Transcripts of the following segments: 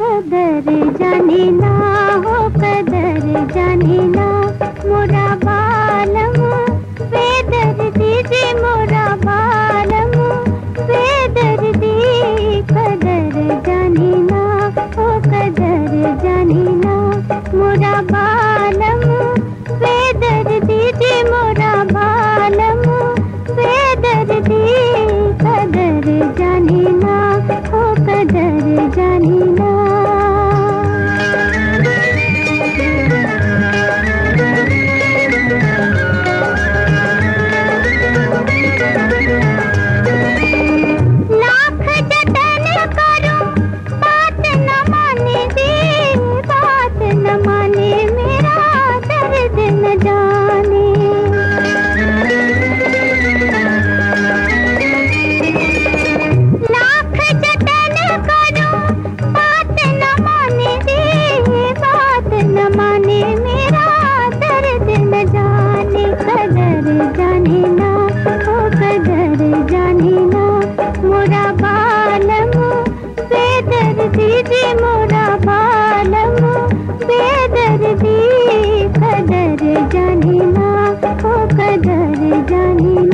कदर जाने ना हो कदर जाने ना। मोरा बालम बेदर दीजे मोरा बालम। बेदर दी कदर जाने ना हो कदर जाने ना। मोरा बालम जाने ना ओ कदर जाने ना।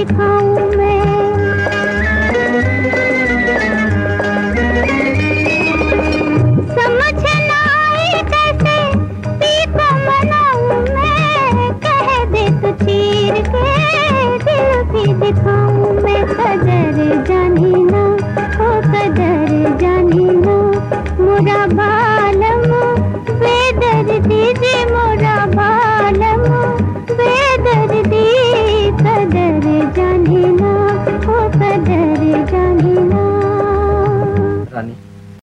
दिखाऊँ मैं। समझ ना कैसे को मनाऊं मैं। कह दे तो चीर के, दिल भी दिखाऊँ मैं। कदर जानी